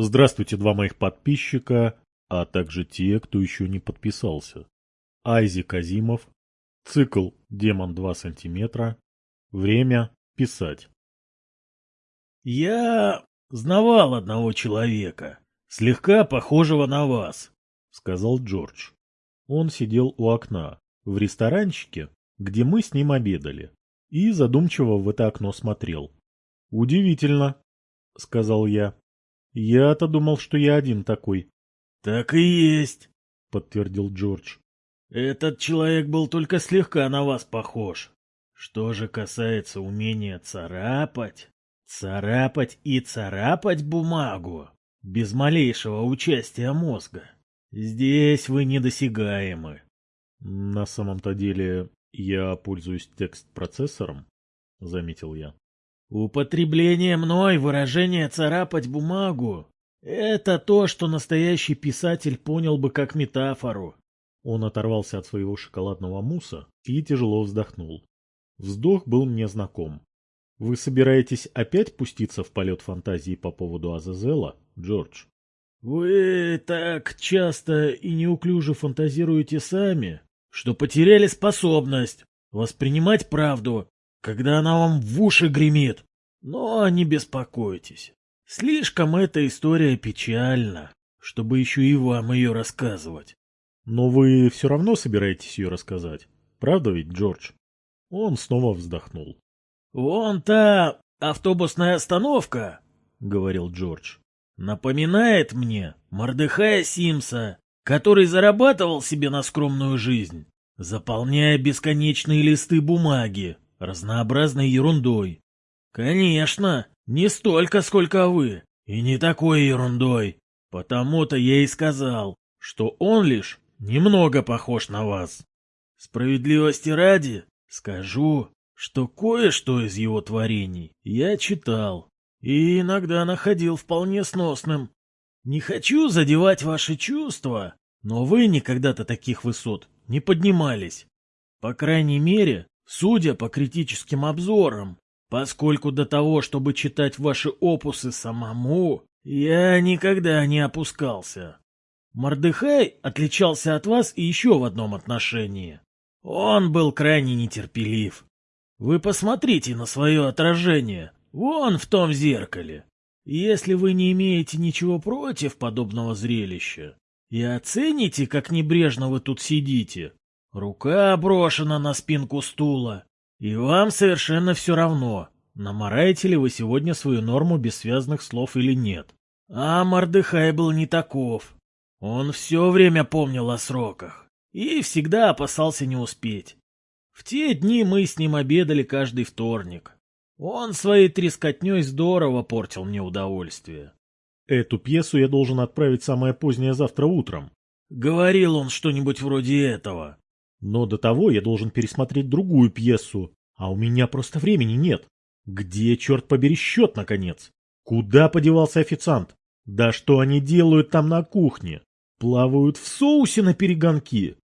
Здравствуйте, два моих подписчика, а также те, кто еще не подписался. Айзи Казимов, цикл «Демон 2 сантиметра», время писать. «Я знавал одного человека, слегка похожего на вас», — сказал Джордж. Он сидел у окна, в ресторанчике, где мы с ним обедали, и задумчиво в это окно смотрел. «Удивительно», — сказал я. Я-то думал, что я один такой. Так и есть, подтвердил Джордж. Этот человек был только слегка на вас похож. Что же касается умения царапать, царапать и царапать бумагу без малейшего участия мозга, здесь вы недосягаемы. На самом-то деле я пользуюсь текст-процессором, заметил я. Употребление мной выражения «царапать бумагу» — это то, что настоящий писатель понял бы как метафору. Он оторвался от своего шоколадного муса и тяжело вздохнул. Вздох был мне знаком. Вы собираетесь опять пуститься в полет фантазии по поводу Азазела, Джордж? Вы так часто и неуклюже фантазируете сами, что потеряли способность воспринимать правду когда она вам в уши гремит. Но не беспокойтесь. Слишком эта история печальна, чтобы еще и вам ее рассказывать. Но вы все равно собираетесь ее рассказать. Правда ведь, Джордж? Он снова вздохнул. «Вон та автобусная остановка», — говорил Джордж, — «напоминает мне Мордыхая Симса, который зарабатывал себе на скромную жизнь, заполняя бесконечные листы бумаги, разнообразной ерундой. Конечно, не столько, сколько вы, и не такой ерундой. Потому-то я и сказал, что он лишь немного похож на вас. Справедливости ради скажу, что кое-что из его творений я читал и иногда находил вполне сносным. Не хочу задевать ваши чувства, но вы никогда-то таких высот не поднимались. По крайней мере, Судя по критическим обзорам, поскольку до того, чтобы читать ваши опусы самому, я никогда не опускался. Мордыхай отличался от вас и еще в одном отношении. Он был крайне нетерпелив. Вы посмотрите на свое отражение, вон в том зеркале. Если вы не имеете ничего против подобного зрелища и оцените, как небрежно вы тут сидите, Рука брошена на спинку стула. И вам совершенно все равно, намораете ли вы сегодня свою норму бессвязных слов или нет. А Мордыхай был не таков. Он все время помнил о сроках и всегда опасался не успеть. В те дни мы с ним обедали каждый вторник. Он своей трескотней здорово портил мне удовольствие. «Эту пьесу я должен отправить самое позднее завтра утром». Говорил он что-нибудь вроде этого. Но до того я должен пересмотреть другую пьесу, а у меня просто времени нет. Где, черт побери, счет, наконец? Куда подевался официант? Да что они делают там на кухне? Плавают в соусе на перегонки?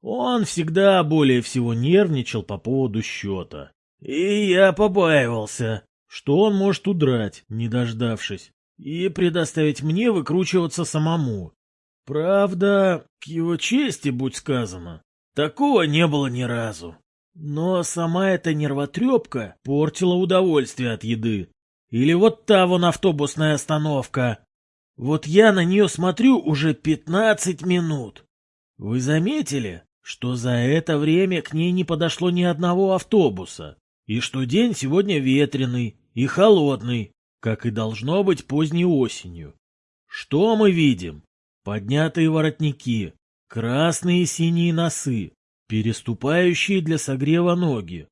Он всегда более всего нервничал по поводу счета. И я побаивался, что он может удрать, не дождавшись, и предоставить мне выкручиваться самому. Правда, к его чести, будь сказано, Такого не было ни разу. Но сама эта нервотрепка портила удовольствие от еды. Или вот та вон автобусная остановка. Вот я на нее смотрю уже 15 минут. Вы заметили, что за это время к ней не подошло ни одного автобуса? И что день сегодня ветреный и холодный, как и должно быть поздней осенью. Что мы видим? Поднятые воротники, Красные и синие носы, переступающие для согрева ноги.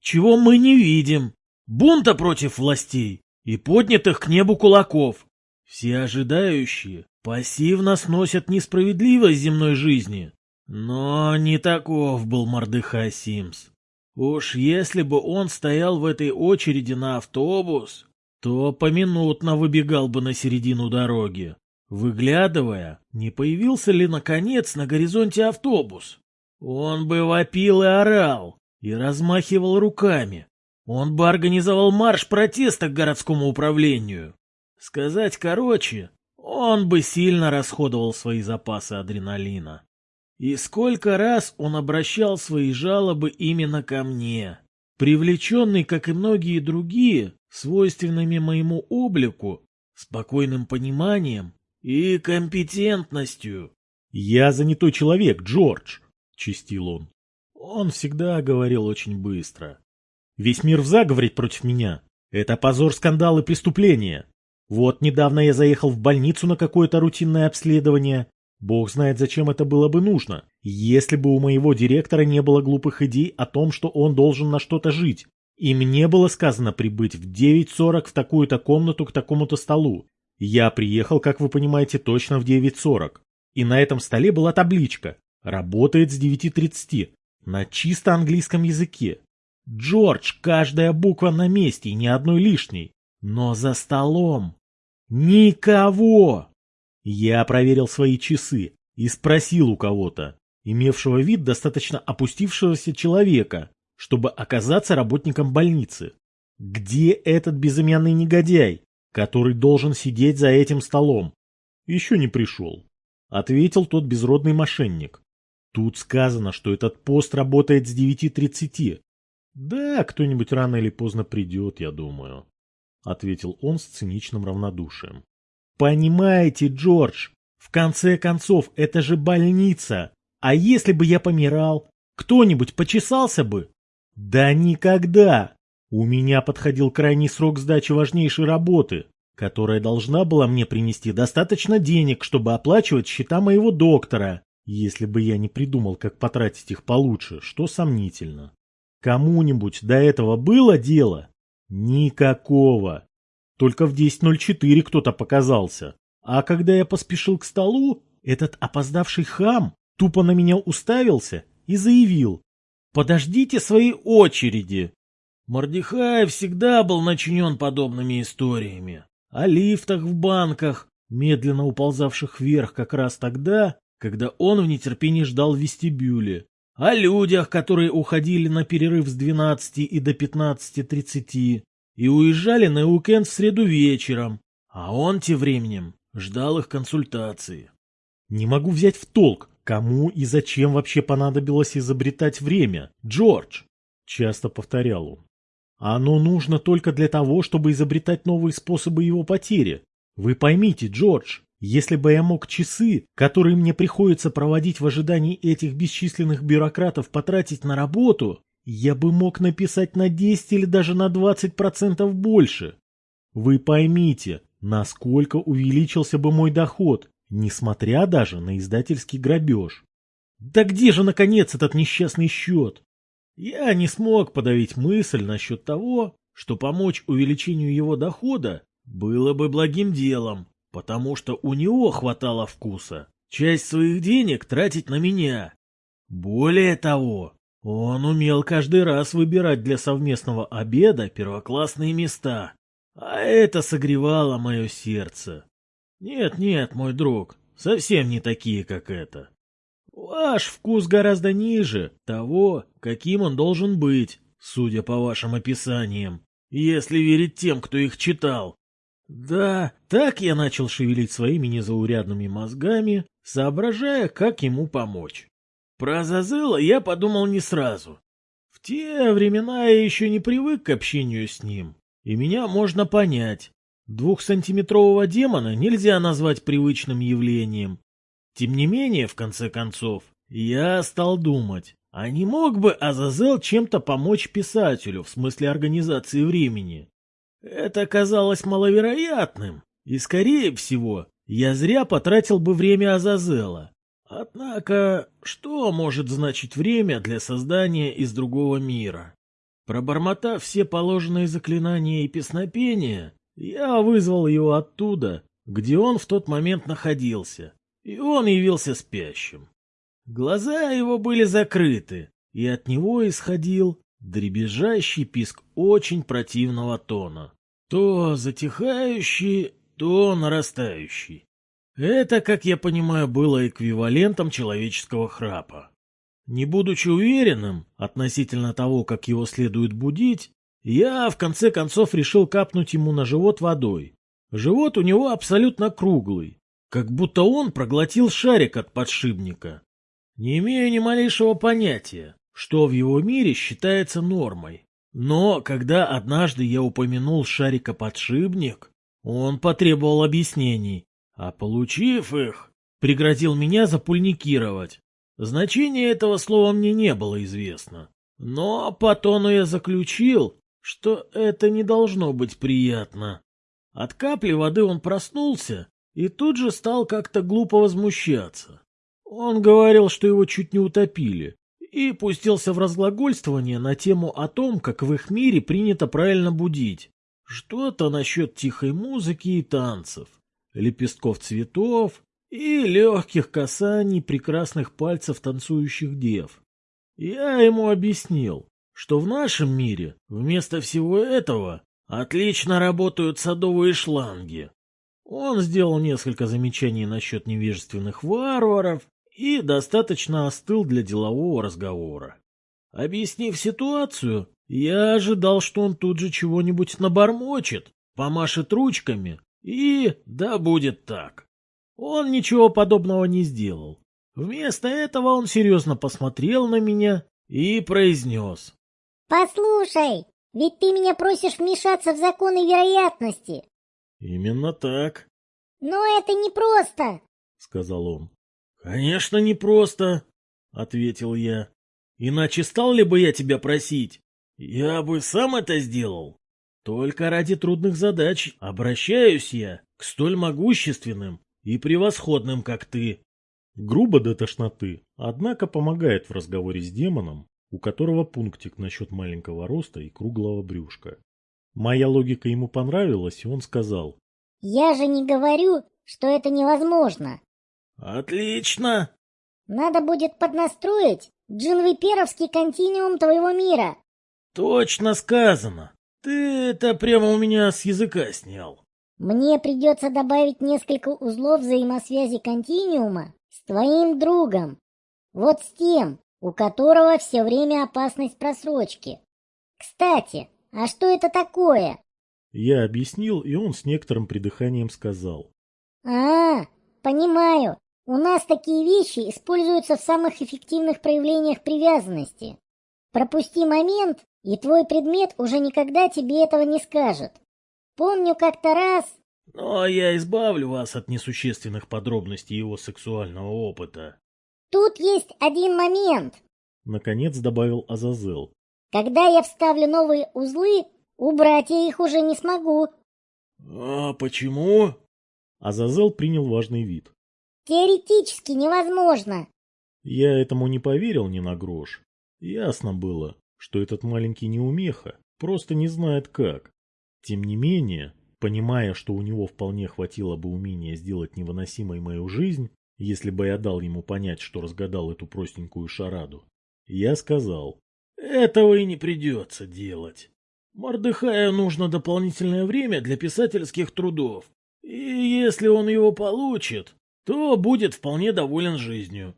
Чего мы не видим? Бунта против властей и поднятых к небу кулаков. Все ожидающие пассивно сносят несправедливость земной жизни. Но не таков был Мордыхай Симс. Уж если бы он стоял в этой очереди на автобус, то поминутно выбегал бы на середину дороги выглядывая, не появился ли наконец на горизонте автобус. Он бы вопил и орал, и размахивал руками. Он бы организовал марш протеста к городскому управлению. Сказать короче, он бы сильно расходовал свои запасы адреналина. И сколько раз он обращал свои жалобы именно ко мне. Привлеченный, как и многие другие, свойственными моему облику, спокойным пониманием и компетентностью. «Я занятой человек, Джордж», — чистил он. Он всегда говорил очень быстро. «Весь мир в заговоре против меня. Это позор, скандал и преступление. Вот недавно я заехал в больницу на какое-то рутинное обследование. Бог знает, зачем это было бы нужно, если бы у моего директора не было глупых идей о том, что он должен на что-то жить. И мне было сказано прибыть в 9.40 в такую-то комнату к такому-то столу. Я приехал, как вы понимаете, точно в 9.40. И на этом столе была табличка «Работает с 9.30» на чисто английском языке. Джордж, каждая буква на месте и ни одной лишней. Но за столом никого. Я проверил свои часы и спросил у кого-то, имевшего вид достаточно опустившегося человека, чтобы оказаться работником больницы. Где этот безымянный негодяй? который должен сидеть за этим столом. Еще не пришел. Ответил тот безродный мошенник. Тут сказано, что этот пост работает с 9.30. Да, кто-нибудь рано или поздно придет, я думаю. Ответил он с циничным равнодушием. Понимаете, Джордж, в конце концов, это же больница. А если бы я помирал, кто-нибудь почесался бы? Да никогда! У меня подходил крайний срок сдачи важнейшей работы, которая должна была мне принести достаточно денег, чтобы оплачивать счета моего доктора, если бы я не придумал, как потратить их получше, что сомнительно. Кому-нибудь до этого было дело? Никакого. Только в 10.04 кто-то показался. А когда я поспешил к столу, этот опоздавший хам тупо на меня уставился и заявил «Подождите своей очереди!» Мордихай всегда был начинен подобными историями. О лифтах в банках, медленно уползавших вверх как раз тогда, когда он в нетерпении ждал в вестибюле. О людях, которые уходили на перерыв с 12 и до 15.30 и уезжали на уикенд в среду вечером, а он тем временем ждал их консультации. Не могу взять в толк, кому и зачем вообще понадобилось изобретать время, Джордж, часто повторял он. Оно нужно только для того, чтобы изобретать новые способы его потери. Вы поймите, Джордж, если бы я мог часы, которые мне приходится проводить в ожидании этих бесчисленных бюрократов, потратить на работу, я бы мог написать на 10 или даже на 20% больше. Вы поймите, насколько увеличился бы мой доход, несмотря даже на издательский грабеж. Да где же, наконец, этот несчастный счет? Я не смог подавить мысль насчет того, что помочь увеличению его дохода было бы благим делом, потому что у него хватало вкуса часть своих денег тратить на меня. Более того, он умел каждый раз выбирать для совместного обеда первоклассные места, а это согревало мое сердце. Нет-нет, мой друг, совсем не такие, как это. Ваш вкус гораздо ниже того, каким он должен быть, судя по вашим описаниям, если верить тем, кто их читал. Да, так я начал шевелить своими незаурядными мозгами, соображая, как ему помочь. Про Азазела я подумал не сразу. В те времена я еще не привык к общению с ним, и меня можно понять. Двухсантиметрового демона нельзя назвать привычным явлением, тем не менее, в конце концов, я стал думать, а не мог бы Азазел чем-то помочь писателю в смысле организации времени? Это казалось маловероятным, и, скорее всего, я зря потратил бы время Азазела. Однако, что может значить время для создания из другого мира? Пробормотав все положенные заклинания и песнопения, я вызвал его оттуда, где он в тот момент находился, и он явился спящим. Глаза его были закрыты, и от него исходил дребезжащий писк очень противного тона. То затихающий, то нарастающий. Это, как я понимаю, было эквивалентом человеческого храпа. Не будучи уверенным относительно того, как его следует будить, я в конце концов решил капнуть ему на живот водой. Живот у него абсолютно круглый, как будто он проглотил шарик от подшипника. Не имею ни малейшего понятия, что в его мире считается нормой. Но когда однажды я упомянул шарикоподшипник, он потребовал объяснений, а получив их, пригрозил меня запульникировать. Значение этого слова мне не было известно. Но по тону я заключил, что это не должно быть приятно. От капли воды он проснулся и тут же стал как-то глупо возмущаться. Он говорил, что его чуть не утопили, и пустился в разглагольствование на тему о том, как в их мире принято правильно будить. Что-то насчет тихой музыки и танцев, лепестков цветов и легких касаний прекрасных пальцев танцующих дев. Я ему объяснил, что в нашем мире вместо всего этого отлично работают садовые шланги, он сделал несколько замечаний насчет невежественных варваров и достаточно остыл для делового разговора. Объяснив ситуацию, я ожидал, что он тут же чего-нибудь набормочет, помашет ручками, и да будет так. Он ничего подобного не сделал. Вместо этого он серьезно посмотрел на меня и произнес. «Послушай, ведь ты меня просишь вмешаться в законы вероятности. «Именно так». «Но это не просто, — сказал он. «Конечно, не просто, — ответил я. «Иначе стал ли бы я тебя просить? Я бы сам это сделал. Только ради трудных задач обращаюсь я к столь могущественным и превосходным, как ты». Грубо до тошноты, однако помогает в разговоре с демоном, у которого пунктик насчет маленького роста и круглого брюшка. Моя логика ему понравилась, и он сказал. «Я же не говорю, что это невозможно». «Отлично!» «Надо будет поднастроить джинвиперовский континуум твоего мира». «Точно сказано! Ты это прямо у меня с языка снял». «Мне придется добавить несколько узлов взаимосвязи континуума с твоим другом. Вот с тем, у которого все время опасность просрочки. Кстати, а что это такое? Я объяснил, и он с некоторым придыханием сказал. А, понимаю. У нас такие вещи используются в самых эффективных проявлениях привязанности. Пропусти момент, и твой предмет уже никогда тебе этого не скажет. Помню как-то раз... Но я избавлю вас от несущественных подробностей его сексуального опыта. Тут есть один момент, наконец добавил Азазел. Когда я вставлю новые узлы, убрать я их уже не смогу. А почему? Азазел принял важный вид. Теоретически невозможно. Я этому не поверил ни на грош. Ясно было, что этот маленький неумеха просто не знает как. Тем не менее, понимая, что у него вполне хватило бы умения сделать невыносимой мою жизнь, если бы я дал ему понять, что разгадал эту простенькую шараду, я сказал, этого и не придется делать. Мордыхаю нужно дополнительное время для писательских трудов, и если он его получит, то будет вполне доволен жизнью.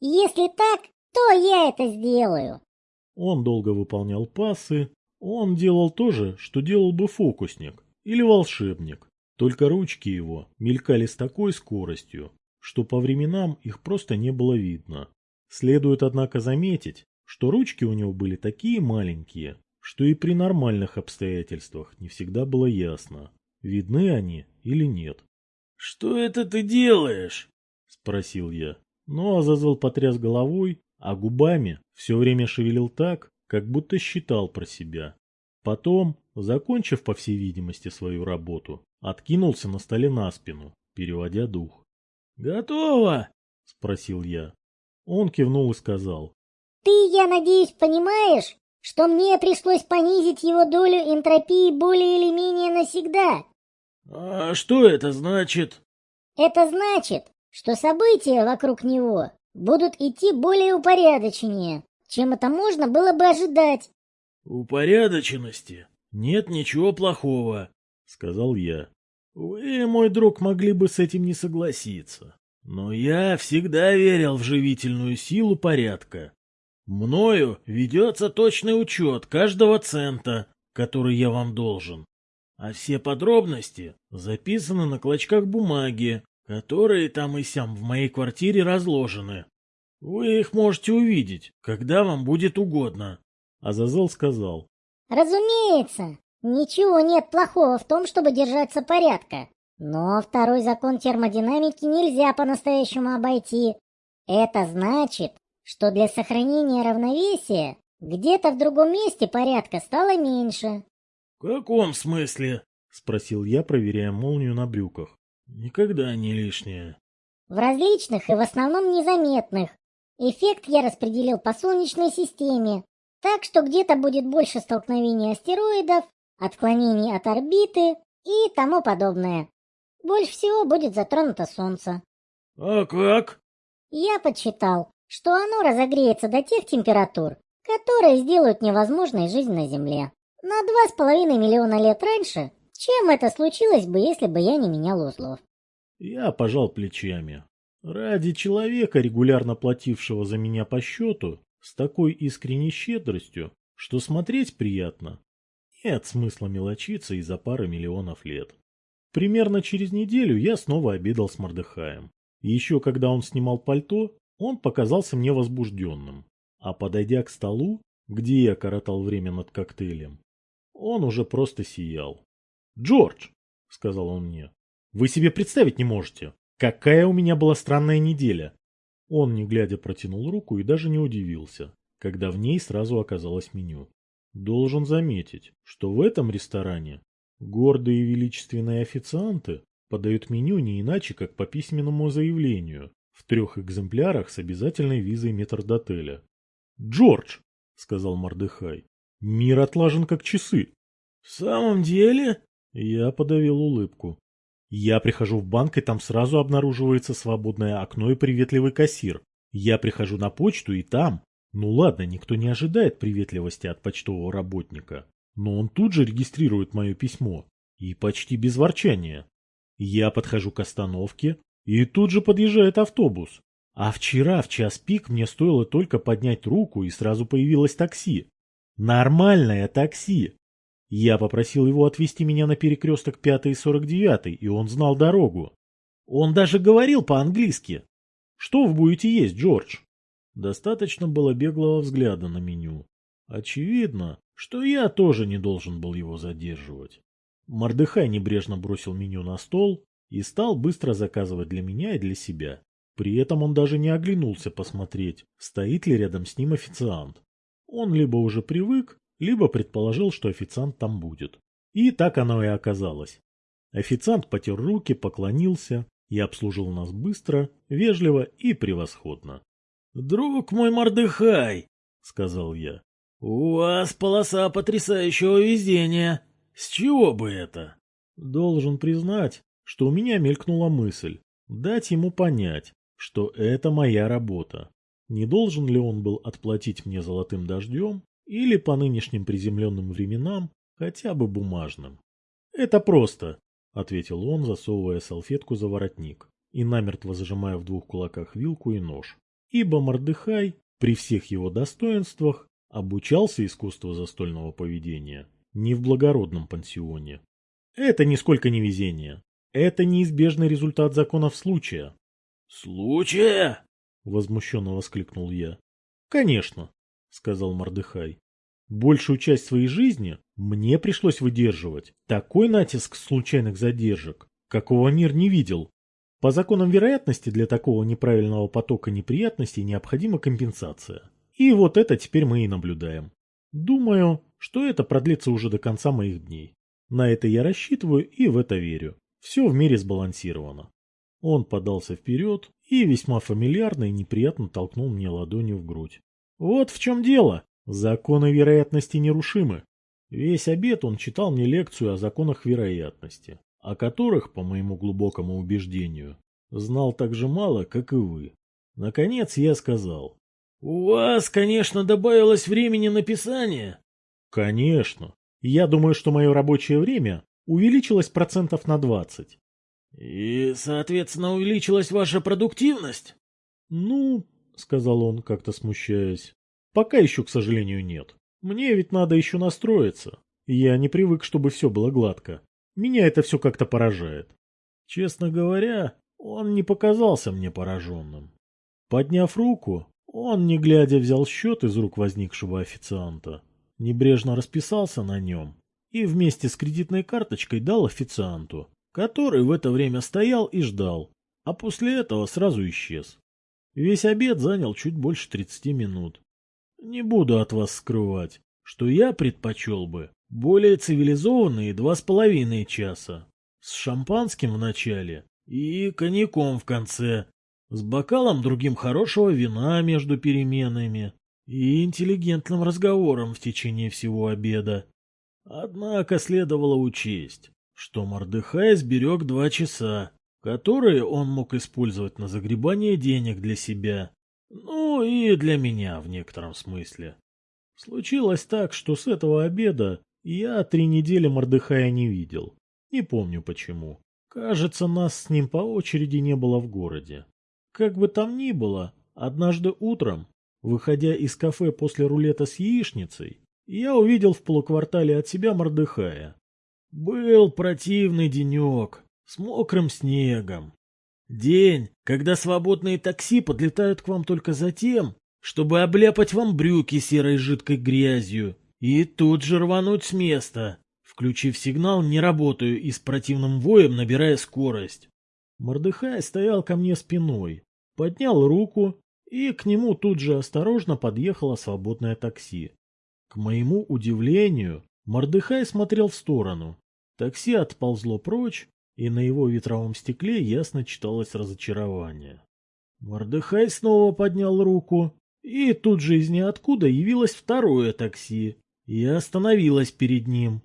Если так, то я это сделаю. Он долго выполнял пасы, он делал то же, что делал бы фокусник или волшебник, только ручки его мелькали с такой скоростью, что по временам их просто не было видно. Следует, однако, заметить, что ручки у него были такие маленькие, что и при нормальных обстоятельствах не всегда было ясно, видны они или нет. «Что это ты делаешь?» – спросил я. Но Азазел потряс головой, а губами все время шевелил так, как будто считал про себя. Потом, закончив, по всей видимости, свою работу, откинулся на столе на спину, переводя дух. «Готово?» – спросил я. Он кивнул и сказал. Ты, я надеюсь, понимаешь, что мне пришлось понизить его долю энтропии более или менее навсегда. А что это значит? Это значит, что события вокруг него будут идти более упорядоченнее, чем это можно было бы ожидать. Упорядоченности нет ничего плохого, сказал я. Вы, мой друг, могли бы с этим не согласиться. Но я всегда верил в живительную силу порядка. Мною ведется точный учет каждого цента, который я вам должен. А все подробности записаны на клочках бумаги, которые там и сям в моей квартире разложены. Вы их можете увидеть, когда вам будет угодно. Азазел сказал. Разумеется, ничего нет плохого в том, чтобы держаться порядка. Но второй закон термодинамики нельзя по-настоящему обойти. Это значит, что для сохранения равновесия где-то в другом месте порядка стало меньше. — В каком смысле? — спросил я, проверяя молнию на брюках. — Никогда не лишнее. — В различных и в основном незаметных. Эффект я распределил по Солнечной системе, так что где-то будет больше столкновений астероидов, отклонений от орбиты и тому подобное. Больше всего будет затронуто Солнце. — А как? — Я подсчитал что оно разогреется до тех температур, которые сделают невозможной жизнь на Земле. На 2,5 миллиона лет раньше, чем это случилось бы, если бы я не менял узлов. Я пожал плечами. Ради человека, регулярно платившего за меня по счету, с такой искренней щедростью, что смотреть приятно, нет смысла мелочиться и за пары миллионов лет. Примерно через неделю я снова обедал с Мордыхаем. Еще когда он снимал пальто, он показался мне возбужденным, а подойдя к столу, где я коротал время над коктейлем, он уже просто сиял. «Джордж», — сказал он мне, — «вы себе представить не можете, какая у меня была странная неделя». Он, не глядя, протянул руку и даже не удивился, когда в ней сразу оказалось меню. Должен заметить, что в этом ресторане гордые и величественные официанты подают меню не иначе, как по письменному заявлению, в трех экземплярах с обязательной визой метрдотеля. «Джордж!» — сказал Мордыхай. «Мир отлажен как часы». «В самом деле?» — я подавил улыбку. «Я прихожу в банк, и там сразу обнаруживается свободное окно и приветливый кассир. Я прихожу на почту, и там...» Ну ладно, никто не ожидает приветливости от почтового работника, но он тут же регистрирует мое письмо. И почти без ворчания. Я подхожу к остановке, и тут же подъезжает автобус. А вчера в час пик мне стоило только поднять руку, и сразу появилось такси. Нормальное такси. Я попросил его отвезти меня на перекресток 5 и 49, и он знал дорогу. Он даже говорил по-английски. Что вы будете есть, Джордж? Достаточно было беглого взгляда на меню. Очевидно, что я тоже не должен был его задерживать. Мордыхай небрежно бросил меню на стол, и стал быстро заказывать для меня и для себя. При этом он даже не оглянулся посмотреть, стоит ли рядом с ним официант. Он либо уже привык, либо предположил, что официант там будет. И так оно и оказалось. Официант потер руки, поклонился и обслужил нас быстро, вежливо и превосходно. «Друг мой Мордыхай!» — сказал я. «У вас полоса потрясающего везения. С чего бы это?» «Должен признать, что у меня мелькнула мысль дать ему понять, что это моя работа. Не должен ли он был отплатить мне золотым дождем или по нынешним приземленным временам хотя бы бумажным? «Это просто», — ответил он, засовывая салфетку за воротник и намертво зажимая в двух кулаках вилку и нож. Ибо Мордыхай, при всех его достоинствах, обучался искусству застольного поведения не в благородном пансионе. Это нисколько не везение. Это неизбежный результат законов случая. «Случая?» — возмущенно воскликнул я. «Конечно», — сказал Мордыхай. «Большую часть своей жизни мне пришлось выдерживать такой натиск случайных задержек, какого мир не видел. По законам вероятности для такого неправильного потока неприятностей необходима компенсация. И вот это теперь мы и наблюдаем. Думаю, что это продлится уже до конца моих дней. На это я рассчитываю и в это верю. Все в мире сбалансировано. Он подался вперед и весьма фамильярно и неприятно толкнул мне ладонью в грудь. Вот в чем дело. Законы вероятности нерушимы. Весь обед он читал мне лекцию о законах вероятности, о которых, по моему глубокому убеждению, знал так же мало, как и вы. Наконец я сказал. «У вас, конечно, добавилось времени на писание». «Конечно. Я думаю, что мое рабочее время увеличилась процентов на 20. «И, соответственно, увеличилась ваша продуктивность?» «Ну, — сказал он, как-то смущаясь, — пока еще, к сожалению, нет. Мне ведь надо еще настроиться. Я не привык, чтобы все было гладко. Меня это все как-то поражает». Честно говоря, он не показался мне пораженным. Подняв руку, он, не глядя, взял счет из рук возникшего официанта, небрежно расписался на нем и вместе с кредитной карточкой дал официанту, который в это время стоял и ждал, а после этого сразу исчез. Весь обед занял чуть больше 30 минут. Не буду от вас скрывать, что я предпочел бы более цивилизованные два с половиной часа, с шампанским в начале и коньяком в конце, с бокалом другим хорошего вина между переменами и интеллигентным разговором в течение всего обеда. Однако следовало учесть, что Мордыхай сберег два часа, которые он мог использовать на загребание денег для себя, ну и для меня в некотором смысле. Случилось так, что с этого обеда я три недели Мордыхая не видел. Не помню почему. Кажется, нас с ним по очереди не было в городе. Как бы там ни было, однажды утром, выходя из кафе после рулета с яичницей, я увидел в полуквартале от себя Мордыхая. Был противный денек, с мокрым снегом. День, когда свободные такси подлетают к вам только за тем, чтобы обляпать вам брюки серой жидкой грязью и тут же рвануть с места, включив сигнал «Не работаю» и с противным воем набирая скорость. Мордыхай стоял ко мне спиной, поднял руку, и к нему тут же осторожно подъехало свободное такси. К моему удивлению, Мордыхай смотрел в сторону. Такси отползло прочь, и на его ветровом стекле ясно читалось разочарование. Мордыхай снова поднял руку, и тут же из ниоткуда явилось второе такси, и остановилось перед ним.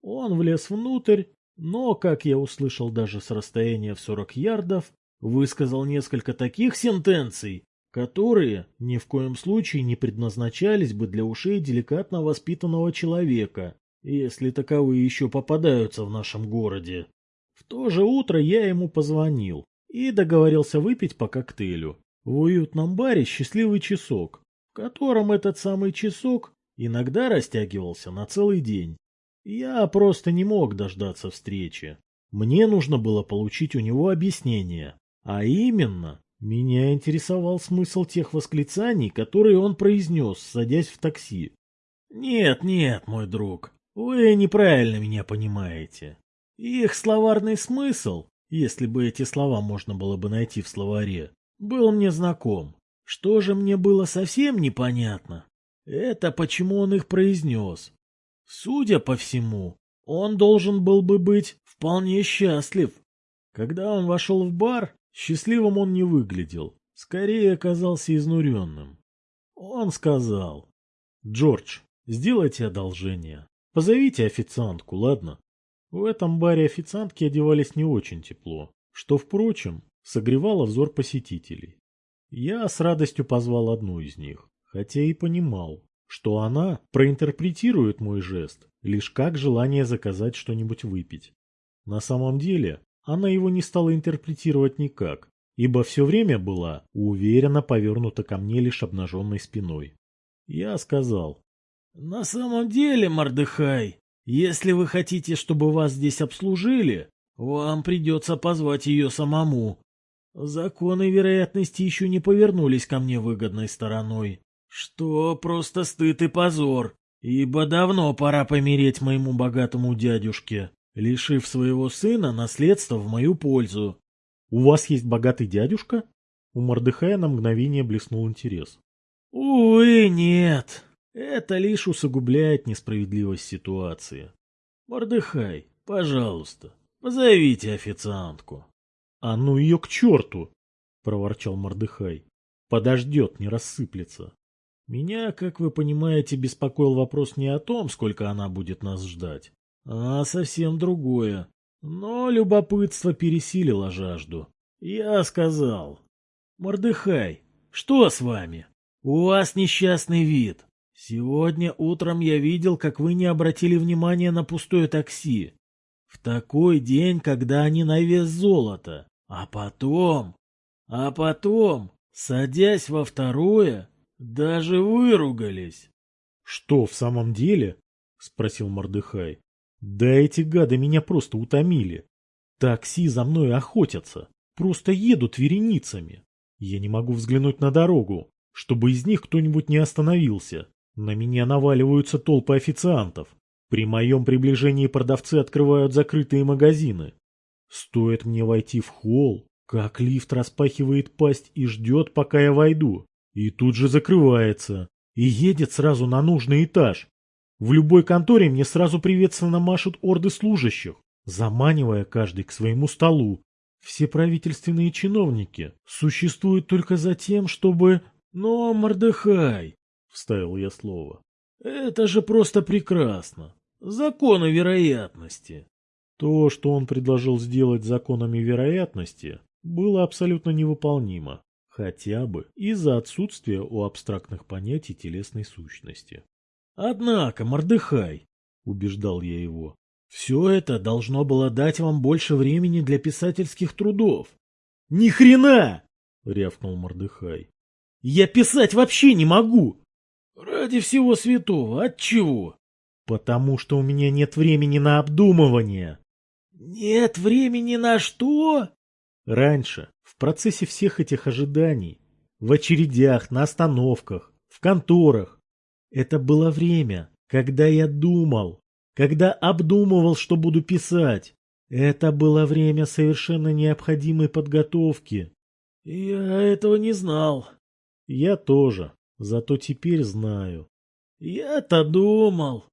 Он влез внутрь, но, как я услышал даже с расстояния в сорок ярдов, высказал несколько таких сентенций, которые ни в коем случае не предназначались бы для ушей деликатно воспитанного человека, если таковые еще попадаются в нашем городе. В то же утро я ему позвонил и договорился выпить по коктейлю в уютном баре «Счастливый часок», в котором этот самый часок иногда растягивался на целый день. Я просто не мог дождаться встречи. Мне нужно было получить у него объяснение, а именно, меня интересовал смысл тех восклицаний, которые он произнес, садясь в такси. «Нет, нет, мой друг, вы неправильно меня понимаете. Их словарный смысл, если бы эти слова можно было бы найти в словаре, был мне знаком. Что же мне было совсем непонятно, это почему он их произнес. Судя по всему, он должен был бы быть вполне счастлив. Когда он вошел в бар, Счастливым он не выглядел, скорее оказался изнуренным. Он сказал, «Джордж, сделайте одолжение, позовите официантку, ладно?» В этом баре официантки одевались не очень тепло, что, впрочем, согревало взор посетителей. Я с радостью позвал одну из них, хотя и понимал, что она проинтерпретирует мой жест лишь как желание заказать что-нибудь выпить. На самом деле она его не стала интерпретировать никак, ибо все время была уверенно повернута ко мне лишь обнаженной спиной. Я сказал. «На самом деле, Мордыхай, если вы хотите, чтобы вас здесь обслужили, вам придется позвать ее самому. Законы вероятности еще не повернулись ко мне выгодной стороной, что просто стыд и позор, ибо давно пора помереть моему богатому дядюшке» лишив своего сына наследства в мою пользу. — У вас есть богатый дядюшка? У Мордыхая на мгновение блеснул интерес. — Увы, нет. Это лишь усугубляет несправедливость ситуации. Мордыхай, пожалуйста, позовите официантку. — А ну ее к черту! — проворчал Мордыхай. — Подождет, не рассыплется. Меня, как вы понимаете, беспокоил вопрос не о том, сколько она будет нас ждать, а совсем другое. Но любопытство пересилило жажду. Я сказал. «Мордыхай, что с вами? У вас несчастный вид. Сегодня утром я видел, как вы не обратили внимания на пустое такси. В такой день, когда они на вес золота. А потом... А потом, садясь во второе, даже выругались». «Что, в самом деле?» — спросил Мордыхай. Да эти гады меня просто утомили. Такси за мной охотятся, просто едут вереницами. Я не могу взглянуть на дорогу, чтобы из них кто-нибудь не остановился. На меня наваливаются толпы официантов. При моем приближении продавцы открывают закрытые магазины. Стоит мне войти в холл, как лифт распахивает пасть и ждет, пока я войду, и тут же закрывается, и едет сразу на нужный этаж, в любой конторе мне сразу приветственно машут орды служащих, заманивая каждый к своему столу. Все правительственные чиновники существуют только за тем, чтобы... «Но, Мордыхай!» — вставил я слово. «Это же просто прекрасно! Законы вероятности!» То, что он предложил сделать законами вероятности, было абсолютно невыполнимо, хотя бы из-за отсутствия у абстрактных понятий телесной сущности. «Однако, Мордыхай», — убеждал я его, — «все это должно было дать вам больше времени для писательских трудов». «Ни хрена!» — рявкнул Мордыхай. «Я писать вообще не могу!» «Ради всего святого, Отчего? «Потому что у меня нет времени на обдумывание». «Нет времени на что?» Раньше, в процессе всех этих ожиданий, в очередях, на остановках, в конторах, это было время, когда я думал, когда обдумывал, что буду писать. Это было время совершенно необходимой подготовки. Я этого не знал. Я тоже, зато теперь знаю. Я-то думал,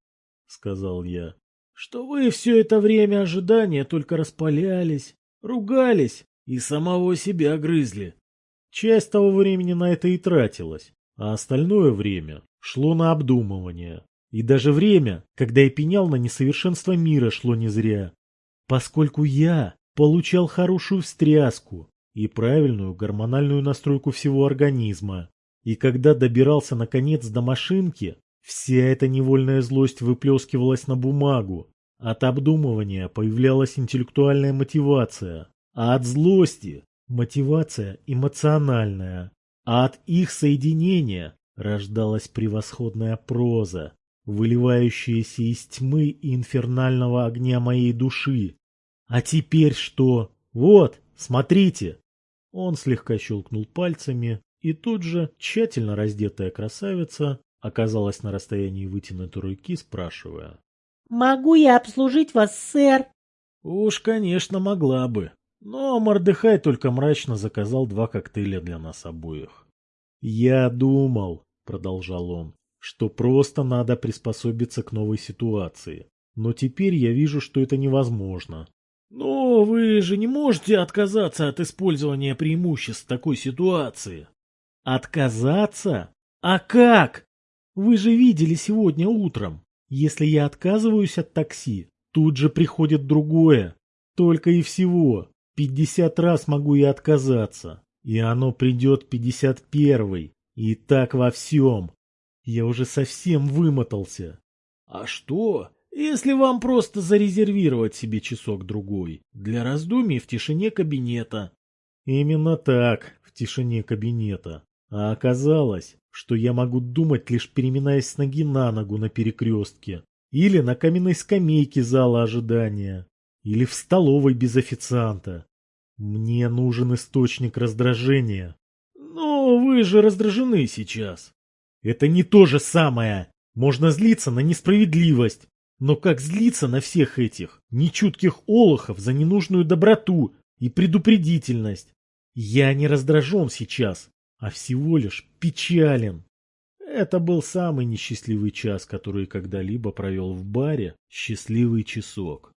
сказал я, что вы все это время ожидания только распалялись, ругались и самого себя грызли. Часть того времени на это и тратилась, а остальное время шло на обдумывание. И даже время, когда я пенял на несовершенство мира, шло не зря. Поскольку я получал хорошую встряску и правильную гормональную настройку всего организма. И когда добирался наконец до машинки, вся эта невольная злость выплескивалась на бумагу. От обдумывания появлялась интеллектуальная мотивация, а от злости – мотивация эмоциональная, а от их соединения рождалась превосходная проза, выливающаяся из тьмы и инфернального огня моей души. А теперь что? Вот, смотрите! Он слегка щелкнул пальцами, и тут же тщательно раздетая красавица оказалась на расстоянии вытянутой руки, спрашивая. «Могу я обслужить вас, сэр?» «Уж, конечно, могла бы. Но Мордыхай только мрачно заказал два коктейля для нас обоих». «Я думал, – продолжал он, – что просто надо приспособиться к новой ситуации. Но теперь я вижу, что это невозможно. Но вы же не можете отказаться от использования преимуществ такой ситуации. Отказаться? А как? Вы же видели сегодня утром. Если я отказываюсь от такси, тут же приходит другое. Только и всего. 50 раз могу я отказаться. И оно придет пятьдесят первый. И так во всем. Я уже совсем вымотался. А что, если вам просто зарезервировать себе часок-другой для раздумий в тишине кабинета? Именно так, в тишине кабинета. А оказалось, что я могу думать, лишь переминаясь с ноги на ногу на перекрестке. Или на каменной скамейке зала ожидания. Или в столовой без официанта. Мне нужен источник раздражения. Вы же раздражены сейчас. Это не то же самое. Можно злиться на несправедливость. Но как злиться на всех этих нечутких олохов за ненужную доброту и предупредительность? Я не раздражен сейчас, а всего лишь печален. Это был самый несчастливый час, который когда-либо провел в баре счастливый часок.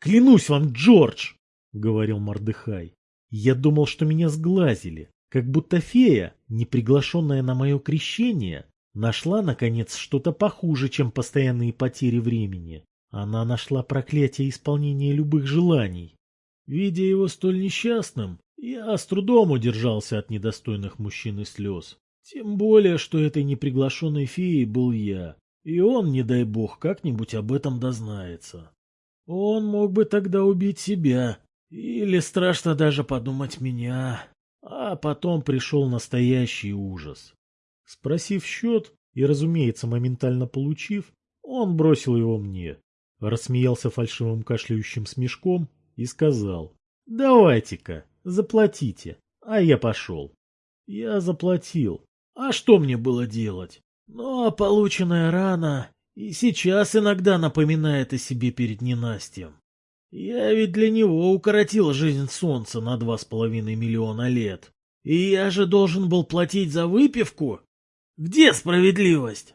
«Клянусь вам, Джордж!» — говорил Мордыхай. «Я думал, что меня сглазили. Как будто фея, не приглашенная на мое крещение, нашла, наконец, что-то похуже, чем постоянные потери времени. Она нашла проклятие исполнения любых желаний. Видя его столь несчастным, я с трудом удержался от недостойных мужчин и слез. Тем более, что этой неприглашенной феей был я, и он, не дай бог, как-нибудь об этом дознается. Он мог бы тогда убить себя, или, страшно даже подумать, меня. А потом пришел настоящий ужас. Спросив счет и, разумеется, моментально получив, он бросил его мне. Рассмеялся фальшивым кашляющим смешком и сказал «Давайте-ка, заплатите, а я пошел». Я заплатил. А что мне было делать? Ну, а полученная рана и сейчас иногда напоминает о себе перед ненастьем. Я ведь для него укоротил жизнь солнца на два с половиной миллиона лет. И я же должен был платить за выпивку? Где справедливость?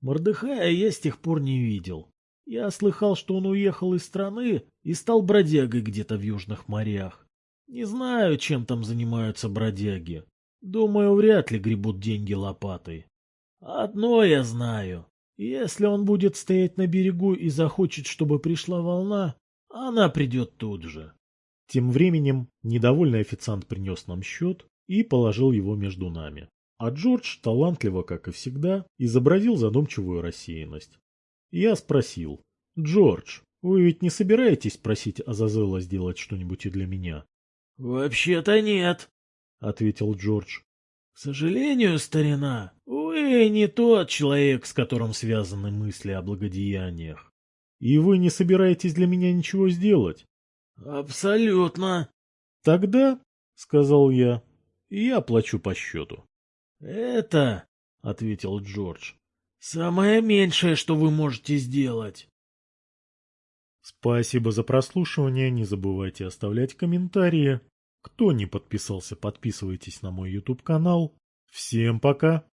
Мордыхая я с тех пор не видел. Я слыхал, что он уехал из страны и стал бродягой где-то в южных морях. Не знаю, чем там занимаются бродяги. Думаю, вряд ли гребут деньги лопатой. Одно я знаю. Если он будет стоять на берегу и захочет, чтобы пришла волна, она придет тут же. Тем временем недовольный официант принес нам счет и положил его между нами. А Джордж, талантливо, как и всегда, изобразил задумчивую рассеянность. Я спросил. «Джордж, вы ведь не собираетесь просить Азазела сделать что-нибудь и для меня?» «Вообще-то нет», — ответил Джордж. «К сожалению, старина, вы не тот человек, с которым связаны мысли о благодеяниях. И вы не собираетесь для меня ничего сделать? Абсолютно. Тогда, сказал я, я плачу по счету. Это, ответил Джордж, самое меньшее, что вы можете сделать. Спасибо за прослушивание. Не забывайте оставлять комментарии. Кто не подписался, подписывайтесь на мой YouTube канал. Всем пока!